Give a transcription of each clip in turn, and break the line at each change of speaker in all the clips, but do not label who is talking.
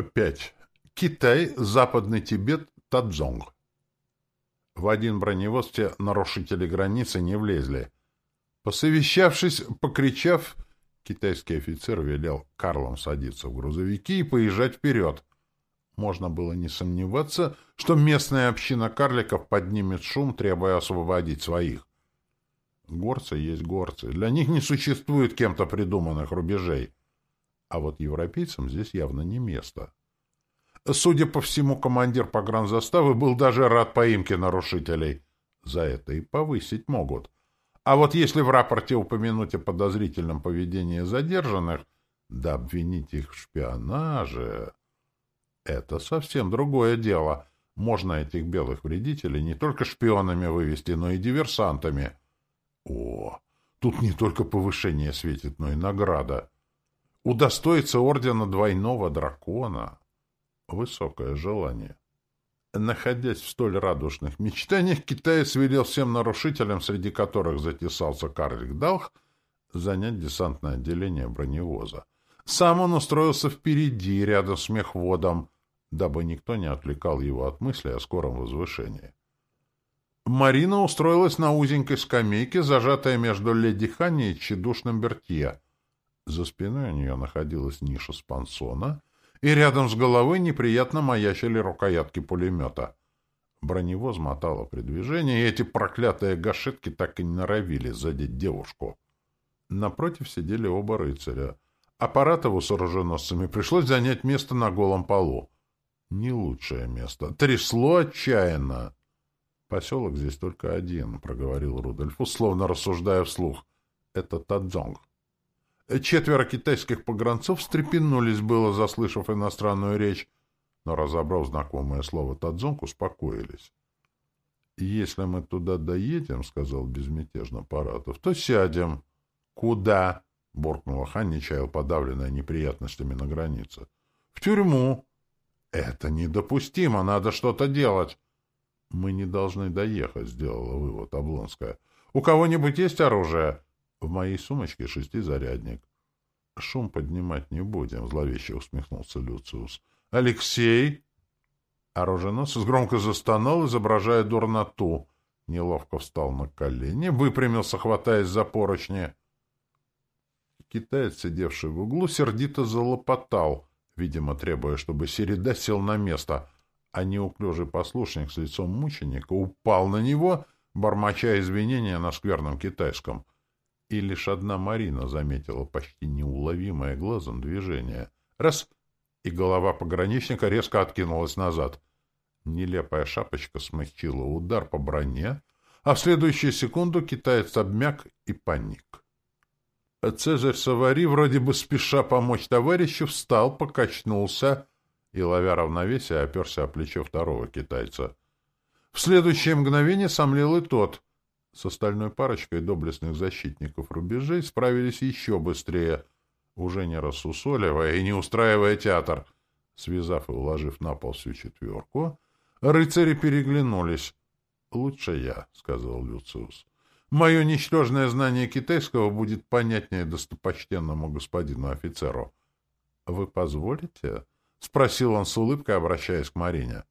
5. Китай, Западный Тибет, Тадзонг. В один броневоз те нарушители границы не влезли. Посовещавшись, покричав, китайский офицер велел Карлам садиться в грузовики и поезжать вперед. Можно было не сомневаться, что местная община карликов поднимет шум, требуя освободить своих. Горцы есть горцы. Для них не существует кем-то придуманных рубежей. А вот европейцам здесь явно не место. Судя по всему, командир погранзаставы был даже рад поимке нарушителей. За это и повысить могут. А вот если в рапорте упомянуть о подозрительном поведении задержанных, да обвинить их в шпионаже... Это совсем другое дело. Можно этих белых вредителей не только шпионами вывести, но и диверсантами. О, тут не только повышение светит, но и награда удостоиться ордена двойного дракона. Высокое желание. Находясь в столь радушных мечтаниях, китаец велел всем нарушителям, среди которых затесался карлик Далх, занять десантное отделение броневоза. Сам он устроился впереди, рядом с мехводом, дабы никто не отвлекал его от мысли о скором возвышении. Марина устроилась на узенькой скамейке, зажатая между леди Ханни и тщедушным Бертье — за спиной у нее находилась ниша спансона, и рядом с головой неприятно маячили рукоятки пулемета. Броневоз мотало при движении, и эти проклятые гашетки так и не норовили задеть девушку. Напротив сидели оба рыцаря. Аппаратову с оруженосцами пришлось занять место на голом полу. Не лучшее место. Трясло отчаянно. «Поселок здесь только один», — проговорил Рудольф, условно рассуждая вслух. «Это Тадзонг». Четверо китайских погранцов встрепенулись было, заслышав иностранную речь, но, разобрав знакомое слово «тадзонг», успокоились. «Если мы туда доедем, — сказал безмятежно Паратов, — то сядем». «Куда?» — буркнула Ханни, чаял подавленная неприятностями на границе. «В тюрьму». «Это недопустимо, надо что-то делать». «Мы не должны доехать», — сделала вывод Облонская. «У кого-нибудь есть оружие?» В моей сумочке шестизарядник. — Шум поднимать не будем, — зловеще усмехнулся Люциус. — Алексей! Оруженосец громко застонал, изображая дурноту. Неловко встал на колени, выпрямился, хватаясь за поручни. Китаец, сидевший в углу, сердито залопотал, видимо, требуя, чтобы Середа сел на место, а неуклюжий послушник с лицом мученика упал на него, бормоча извинения на скверном китайском — и лишь одна Марина заметила почти неуловимое глазом движение. Раз — и голова пограничника резко откинулась назад. Нелепая шапочка смягчила удар по броне, а в следующую секунду китаец обмяк и паник. Цезарь Савари, вроде бы спеша помочь товарищу, встал, покачнулся и, ловя равновесие, оперся о плечо второго китайца. В следующее мгновение сомлел и тот — с остальной парочкой доблестных защитников рубежей справились еще быстрее, уже не рассусоливая и не устраивая театр. Связав и уложив на пол всю четверку, рыцари переглянулись. — Лучше я, — сказал Люциус. — Мое ничтожное знание китайского будет понятнее достопочтенному господину офицеру. — Вы позволите? — спросил он с улыбкой, обращаясь к Марине.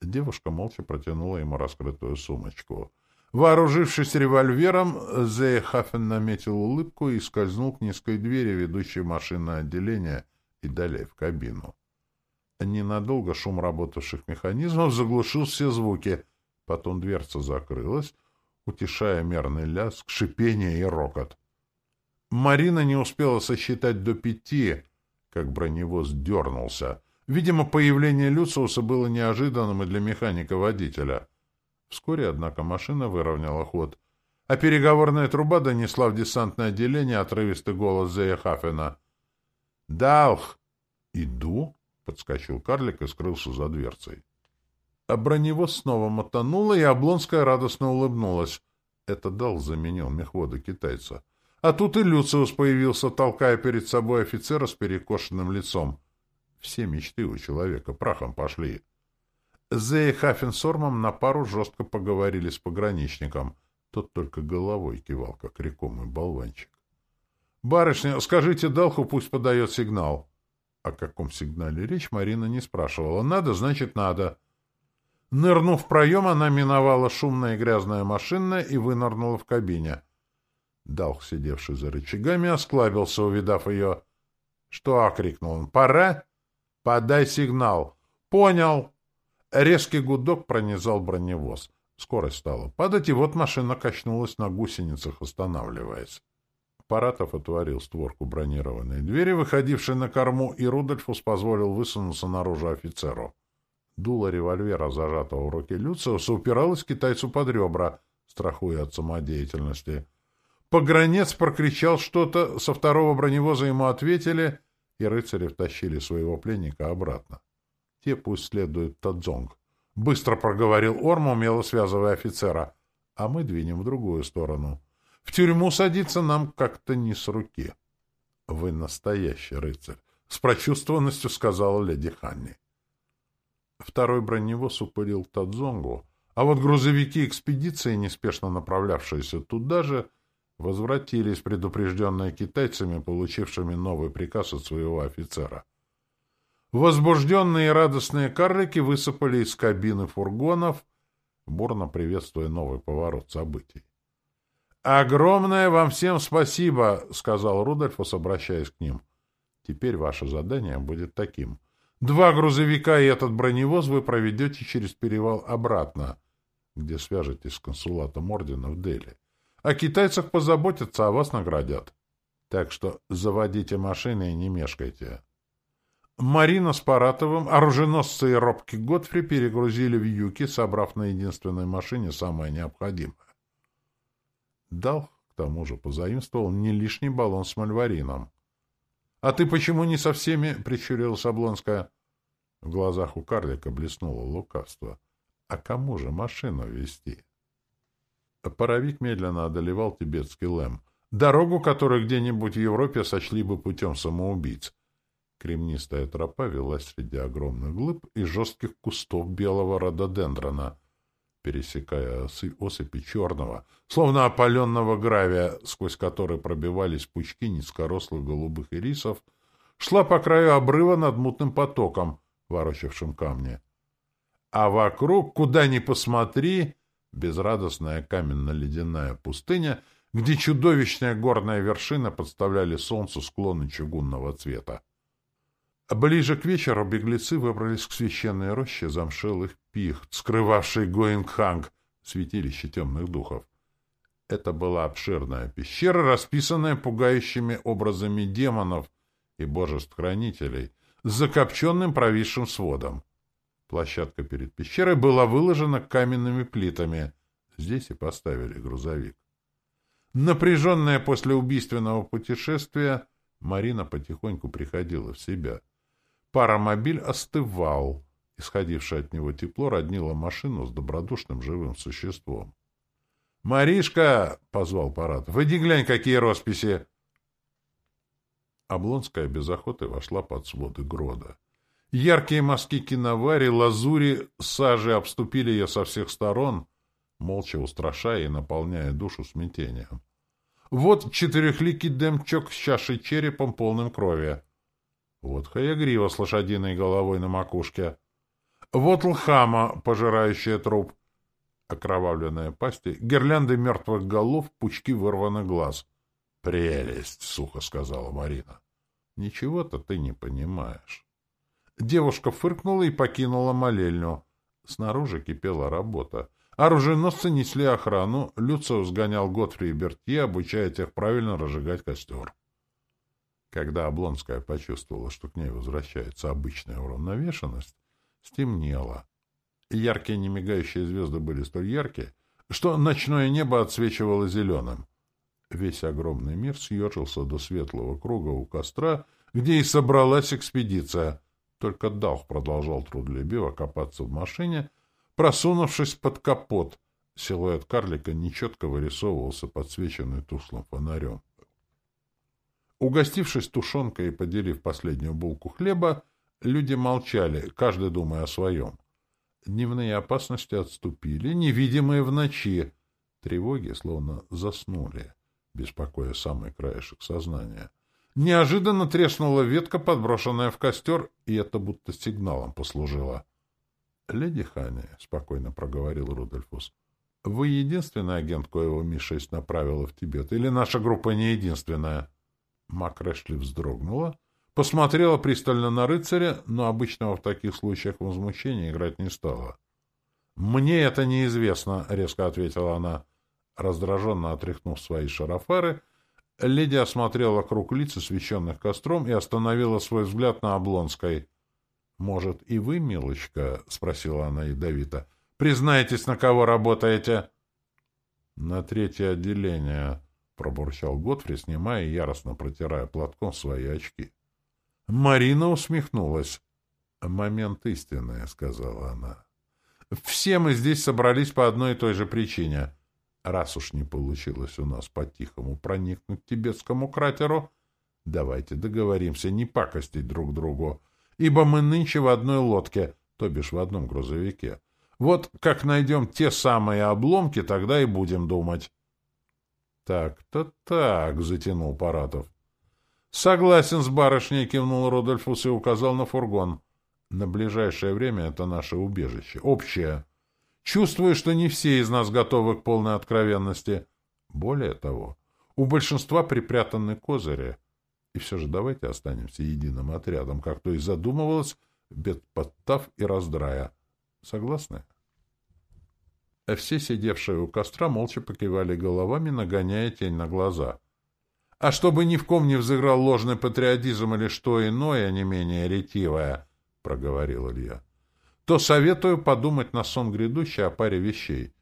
Девушка молча протянула ему раскрытую сумочку — Вооружившись револьвером, Зейхафен наметил улыбку и скользнул к низкой двери, ведущей в машинное отделение, и далее в кабину. Ненадолго шум работавших механизмов заглушил все звуки. Потом дверца закрылась, утешая мерный лязг, шипение и рокот. Марина не успела сосчитать до пяти, как броневоз дернулся. Видимо, появление Люциуса было неожиданным и для механика-водителя. Вскоре, однако, машина выровняла ход, а переговорная труба донесла в десантное отделение отрывистый голос Зеяхафена. «Далх!» «Иду!» — подскочил карлик и скрылся за дверцей. А броневоз снова мотануло, и Облонская радостно улыбнулась. Это Далх заменил мехвода китайца. А тут и Люциус появился, толкая перед собой офицера с перекошенным лицом. Все мечты у человека прахом пошли. Зея Хаффенсормом на пару жестко поговорили с пограничником. Тот только головой кивал, как рекомый болванчик. — Барышня, скажите Далху, пусть подает сигнал. О каком сигнале речь Марина не спрашивала. Надо, значит, надо. Нырнув в проем, она миновала шумное и грязное машинное и вынырнула в кабине. Далх, сидевший за рычагами, осклабился, увидав ее. — Что? — крикнул он. — Пора? — Подай сигнал. — Понял. Резкий гудок пронизал броневоз. Скорость стала падать, и вот машина качнулась на гусеницах, останавливаясь. Паратов отворил створку бронированной двери, выходившей на корму, и Рудольфус позволил высунуться наружу офицеру. Дуло револьвера, зажатого в руке Люциуса, упиралось китайцу под ребра, страхуя от самодеятельности. Погранец прокричал что-то, со второго броневоза ему ответили, и рыцари втащили своего пленника обратно. Те пусть следуют Тадзонг. Быстро проговорил Орм, умело связывая офицера. А мы двинем в другую сторону. В тюрьму садиться нам как-то не с руки. — Вы настоящий рыцарь, — с прочувствованностью сказала леди Ханни. Второй броневоз упырил Тадзонгу, а вот грузовики экспедиции, неспешно направлявшиеся туда же, возвратились, предупрежденные китайцами, получившими новый приказ от своего офицера. Возбужденные и радостные карлики высыпали из кабины фургонов, бурно приветствуя новый поворот событий. «Огромное вам всем спасибо!» — сказал Рудольфус, обращаясь к ним. «Теперь ваше задание будет таким. Два грузовика и этот броневоз вы проведете через перевал обратно, где свяжетесь с консулатом ордена в Дели. О китайцах позаботятся, а вас наградят. Так что заводите машины и не мешкайте». Марина с Паратовым, оруженосцы и робкий Готфри перегрузили в юки, собрав на единственной машине самое необходимое. Дал, к тому же, позаимствовал не лишний баллон с мальварином. — А ты почему не со всеми? — прищурилась Облонская. В глазах у карлика блеснуло лукавство. — А кому же машину вести? Паровик медленно одолевал тибетский лэм. Дорогу, которую где-нибудь в Европе сочли бы путем самоубийц. Кремнистая тропа велась среди огромных глыб и жестких кустов белого рододендрона — пересекая осыпи черного, словно опаленного гравия, сквозь который пробивались пучки низкорослых голубых ирисов, шла по краю обрыва над мутным потоком, ворочавшим камни. А вокруг, куда ни посмотри, безрадостная каменно-ледяная пустыня, где чудовищная горная вершина подставляли солнцу склоны чугунного цвета. Ближе к вечеру беглецы выбрались к священной роще замшелых пихт, скрывавшей Гоингханг, святилище темных духов. Это была обширная пещера, расписанная пугающими образами демонов и божеств-хранителей, с закопченным провисшим сводом. Площадка перед пещерой была выложена каменными плитами. Здесь и поставили грузовик. Напряженная после убийственного путешествия, Марина потихоньку приходила в себя — Паромобиль остывал. Исходившее от него тепло роднило машину с добродушным живым существом. «Маришка!» — позвал Паратов. «Иди глянь, какие росписи!» Облонская без охоты вошла под своды грода. Яркие мазки киновари, лазури, сажи обступили ее со всех сторон, молча устрашая и наполняя душу смятением. Вот четырехликий демчок с чашей черепом, полным крови. Вот хаягрива с лошадиной головой на макушке. Вот лхама, пожирающая труп. Окровавленные пасти, гирлянды мертвых голов, пучки вырванных глаз. «Прелесть!» — сухо сказала Марина. «Ничего-то ты не понимаешь». Девушка фыркнула и покинула молельню. Снаружи кипела работа. Оруженосцы несли охрану, Люциус гонял Готфри и Берти, обучая тех правильно разжигать костер. Когда Облонская почувствовала, что к ней возвращается обычная уравновешенность, стемнело. Яркие немигающие звезды были столь яркие, что ночное небо отсвечивало зеленым. Весь огромный мир съежился до светлого круга у костра, где и собралась экспедиция. Только Даух продолжал трудолюбиво копаться в машине, просунувшись под капот. Силуэт карлика нечетко вырисовывался, подсвеченный туслым фонарем. Угостившись тушенкой и поделив последнюю булку хлеба, люди молчали, каждый думая о своем. Дневные опасности отступили, невидимые в ночи. Тревоги словно заснули, беспокоя самый краешек сознания. Неожиданно треснула ветка, подброшенная в костер, и это будто сигналом послужило. — Леди Ханни, — спокойно проговорил Рудольфус, — вы единственный агент, коего Ми-6 направила в Тибет, или наша группа не единственная? Мак Рэшли вздрогнула, посмотрела пристально на рыцаря, но обычного в таких случаях возмущения играть не стала. — Мне это неизвестно, — резко ответила она. Раздраженно отряхнув свои шарафары, леди осмотрела круг лиц, освещенных костром, и остановила свой взгляд на Облонской. — Может, и вы, милочка, — спросила она ядовито, — признаетесь, на кого работаете? — На третье отделение, — пробурчал Готфри, снимая и яростно протирая платком свои очки. Марина усмехнулась. — Момент истины, — сказала она. — Все мы здесь собрались по одной и той же причине — Раз уж не получилось у нас по-тихому проникнуть к тибетскому кратеру, давайте договоримся не пакостить друг другу, ибо мы нынче в одной лодке, то бишь в одном грузовике. Вот как найдем те самые обломки, тогда и будем думать. Так-то так, — затянул Паратов. Согласен с барышней, — кивнул Рудольфус и указал на фургон. На ближайшее время это наше убежище, общее. Чувствую, что не все из нас готовы к полной откровенности. Более того, у большинства припрятаны козыри. И все же давайте останемся единым отрядом, как то и задумывалось, Бетпоттав и Раздрая. Согласны? Все сидевшие у костра молча покивали головами, нагоняя тень на глаза. А чтобы ни в ком не взыграл ложный патриотизм или что иное, не менее ретивое, — проговорил Илья, то советую подумать на сон грядущий о паре вещей.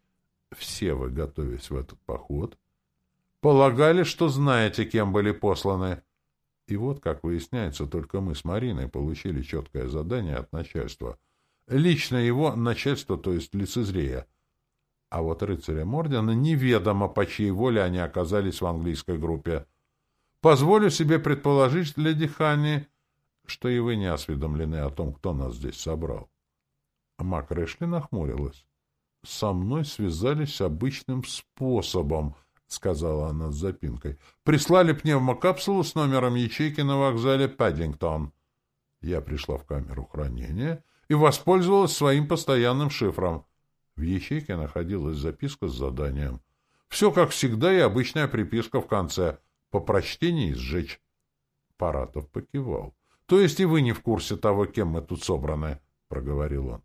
Все вы, готовясь в этот поход, полагали, что знаете, кем были посланы. И вот, как выясняется, только мы с Мариной получили четкое задание от начальства. Лично его начальство, то есть лицезрея. А вот рыцарям ордена неведомо, по чьей воле они оказались в английской группе. Позволю себе предположить, леди Ханни, что и вы не осведомлены о том, кто нас здесь собрал. Мак Рэшли нахмурилась. — Со мной связались обычным способом, — сказала она с запинкой. — Прислали пневмокапсулу с номером ячейки на вокзале Паддингтон. Я пришла в камеру хранения и воспользовалась своим постоянным шифром. В ячейке находилась записка с заданием. Все, как всегда, и обычная приписка в конце. По прочтении сжечь. Паратов покивал. — То есть и вы не в курсе того, кем мы тут собраны? — проговорил он.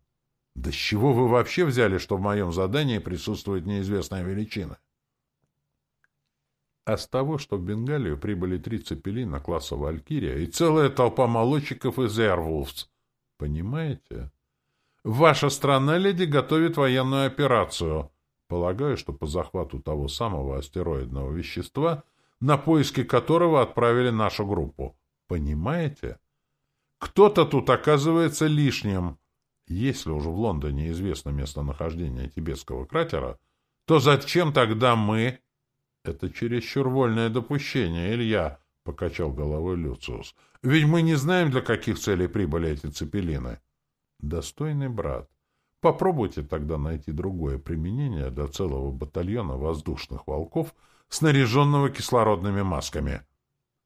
Да с чего вы вообще взяли, что в моем задании присутствует неизвестная величина? А с того, что в Бенгалию прибыли три цепелина класса «Валькирия» и целая толпа молодчиков из «Эрвулфс». Понимаете? Ваша страна, леди, готовит военную операцию. Полагаю, что по захвату того самого астероидного вещества, на поиски которого отправили нашу группу. Понимаете? Кто-то тут оказывается лишним. Если уже в Лондоне известно местонахождение тибетского кратера, то зачем тогда мы... — Это чересчур вольное допущение, Илья, — покачал головой Люциус. — Ведь мы не знаем, для каких целей прибыли эти цепелины. — Достойный брат, попробуйте тогда найти другое применение для целого батальона воздушных волков, снаряженного кислородными масками.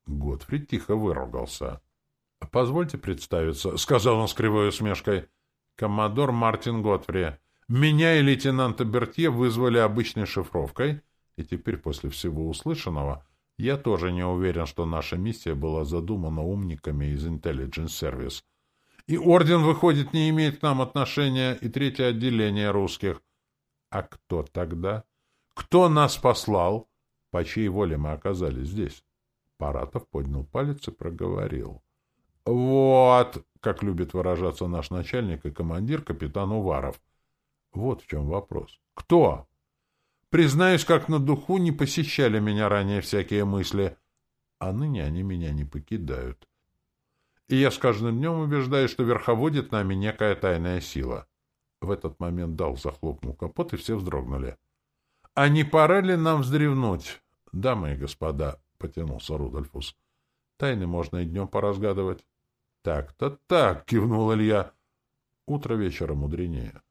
Готфрид тихо выругался. — Позвольте представиться, — сказал он с кривой усмешкой. — коммодор Мартин Готфри. Меня и лейтенанта Бертье вызвали обычной шифровкой, и теперь после всего услышанного я тоже не уверен, что наша миссия была задумана умниками из Intelligence Service. И орден, выходит, не имеет к нам отношения, и третье отделение русских. А кто тогда? Кто нас послал? По чьей воле мы оказались здесь? Паратов поднял палец и проговорил. Вот, как любит выражаться наш начальник и командир, капитан Уваров. Вот в чем вопрос. Кто? Признаюсь, как на духу не посещали меня ранее всякие мысли, а ныне они меня не покидают. И я с каждым днем убеждаюсь, что верховодит нами некая тайная сила. В этот момент Дал захлопнул капот, и все вздрогнули. — А не пора ли нам вздревнуть? — Дамы и господа, — потянулся Рудольфус, — тайны можно и днем поразгадывать. Так-то так, кивнул Илья. Утро вечера мудренее.